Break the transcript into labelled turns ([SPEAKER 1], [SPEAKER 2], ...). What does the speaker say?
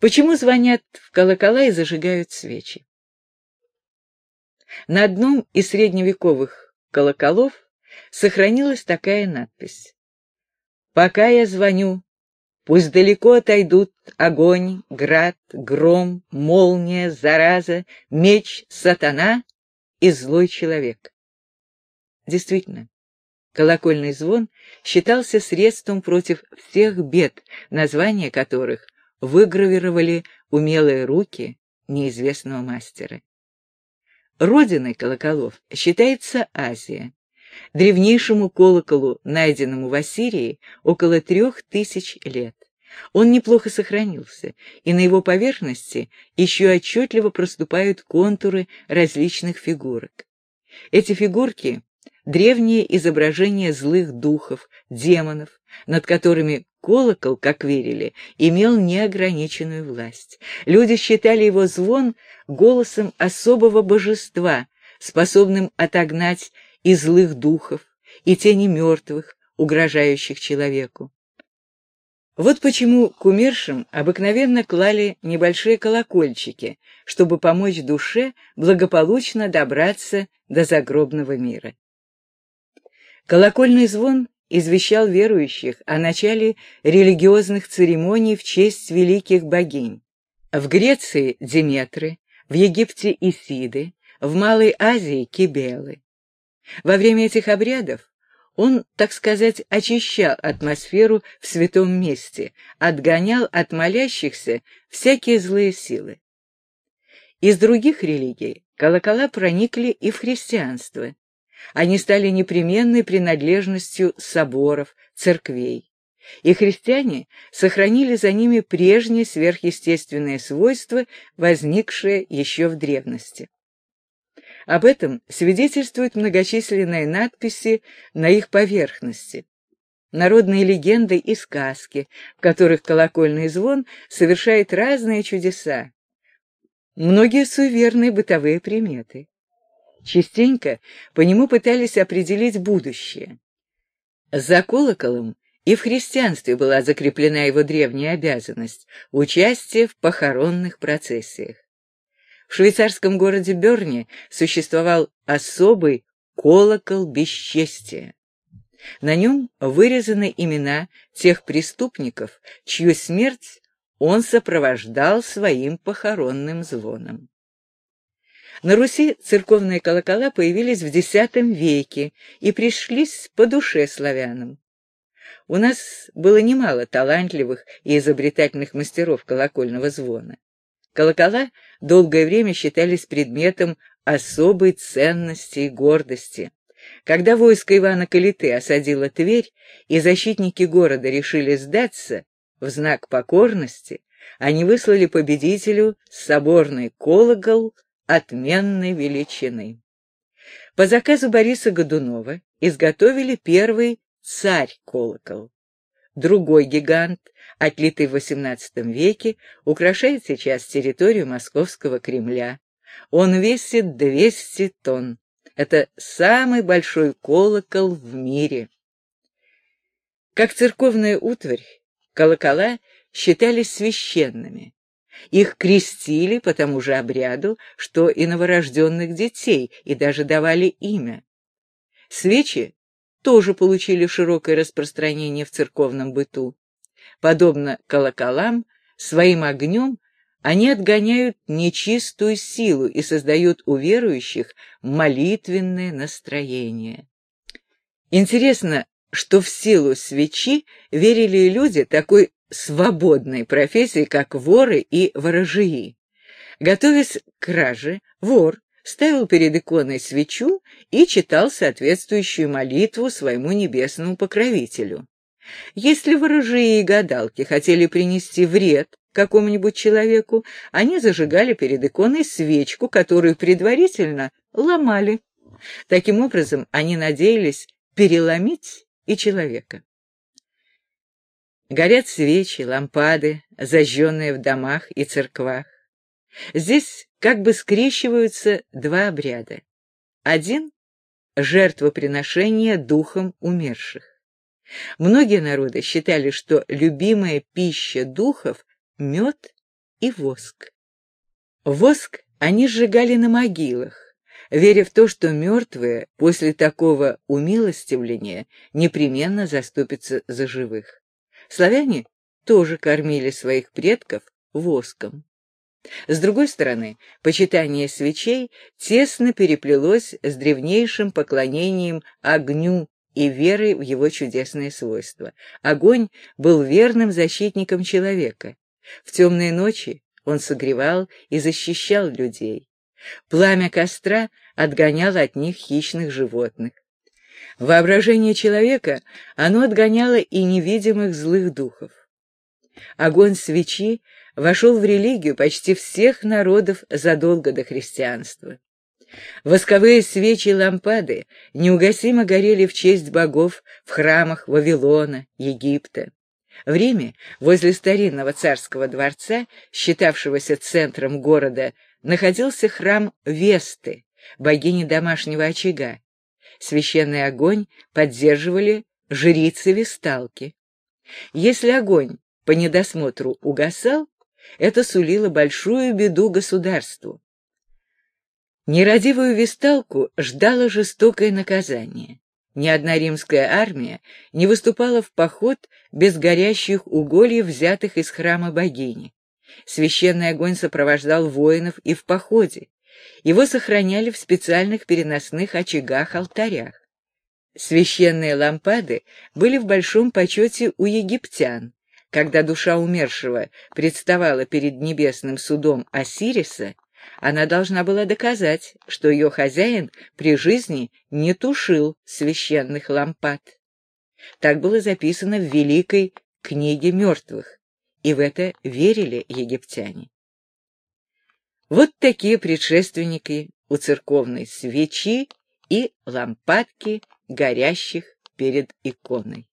[SPEAKER 1] Почему звонят в колокола и зажигают свечи? На одном из средневековых колоколов сохранилась такая надпись. «Пока я звоню, пусть далеко отойдут огонь, град, гром, молния, зараза, меч, сатана и злой человек». Действительно, колокольный звон считался средством против всех бед, названия которых выгравировали умелые руки неизвестного мастера. Родиной колоколов считается Азия. Древнейшему колоколу, найденному в Ассирии, около трех тысяч лет. Он неплохо сохранился, и на его поверхности еще отчетливо проступают контуры различных фигурок. Эти фигурки — древние изображения злых духов, демонов, над которыми колокол, как верили, имел неограниченную власть. Люди считали его звон голосом особого божества, способным отогнать и злых духов, и тени мертвых, угрожающих человеку. Вот почему к умершим обыкновенно клали небольшие колокольчики, чтобы помочь душе благополучно добраться до загробного мира. Колокольный звон извещал верующих о начале религиозных церемоний в честь великих богинь. В Греции – Диметры, в Египте – Исиды, в Малой Азии – Кибелы. Во время этих обрядов он, так сказать, очищал атмосферу в святом месте, отгонял от молящихся всякие злые силы. Из других религий колокола проникли и в христианство, они стали непременной принадлежностью соборов, церквей. И христиане сохранили за ними прежние сверхъестественные свойства, возникшие еще в древности. Об этом свидетельствуют многочисленные надписи на их поверхности. Народные легенды и сказки, в которых колокольный звон совершает разные чудеса. Многие суеверные бытовые приметы. Частенько по нему пытались определить будущее. За колоколом и в христианстве была закреплена его древняя обязанность – участие в похоронных процессиях. В швейцарском городе Берне существовал особый колокол бесчестия. На нем вырезаны имена тех преступников, чью смерть он сопровождал своим похоронным звоном. На Руси церковные колокола появились в X веке и пришлись по душе славянам. У нас было немало талантливых и изобретательных мастеров колокольного звона. Колокола долгое время считались предметом особой ценности и гордости. Когда войско Ивана Калиты осадило Тверь, и защитники города решили сдаться, в знак покорности, они выслали победителю соборный колокол отменной величины. По заказу Бориса Годунова изготовили первый царь-колокол. Другой гигант, отлитый в XVIII веке, украшает сейчас территорию Московского Кремля. Он весит 200 тонн. Это самый большой колокол в мире. Как церковная утварь, колокола считались священными. Их крестили по тому же обряду, что и новорожденных детей, и даже давали имя. Свечи тоже получили широкое распространение в церковном быту. Подобно колоколам, своим огнем они отгоняют нечистую силу и создают у верующих молитвенное настроение. Интересно, что в силу свечи верили люди такой свободной профессии, как воры и ворожии. Готовясь к краже, вор ставил перед иконой свечу и читал соответствующую молитву своему небесному покровителю. Если ворожии и гадалки хотели принести вред какому-нибудь человеку, они зажигали перед иконой свечку, которую предварительно ломали. Таким образом, они надеялись переломить и человека. Горят свечи, лампады, зажженные в домах и церквах. Здесь как бы скрещиваются два обряда. Один — жертвоприношение духом умерших. Многие народы считали, что любимая пища духов — мед и воск. Воск они сжигали на могилах, веря в то, что мертвые после такого умилостивления непременно заступятся за живых. Славяне тоже кормили своих предков воском. С другой стороны, почитание свечей тесно переплелось с древнейшим поклонением огню и верой в его чудесные свойства. Огонь был верным защитником человека. В темные ночи он согревал и защищал людей. Пламя костра отгоняло от них хищных животных. Воображение человека оно отгоняло и невидимых злых духов. Огонь свечи вошел в религию почти всех народов задолго до христианства. Восковые свечи и лампады неугасимо горели в честь богов в храмах Вавилона, Египта. В Риме, возле старинного царского дворца, считавшегося центром города, находился храм Весты, богини домашнего очага. Священный огонь поддерживали жрицы-весталки. Если огонь по недосмотру угасал, это сулило большую беду государству. Нерадивую весталку ждало жестокое наказание. Ни одна римская армия не выступала в поход без горящих угольев, взятых из храма богини. Священный огонь сопровождал воинов и в походе. Его сохраняли в специальных переносных очагах-алтарях. Священные лампады были в большом почете у египтян. Когда душа умершего представала перед небесным судом Осириса, она должна была доказать, что ее хозяин при жизни не тушил священных лампад. Так было записано в Великой книге мертвых, и в это верили египтяне. Вот такие предшественники у церковной свечи и лампадки, горящих перед иконой.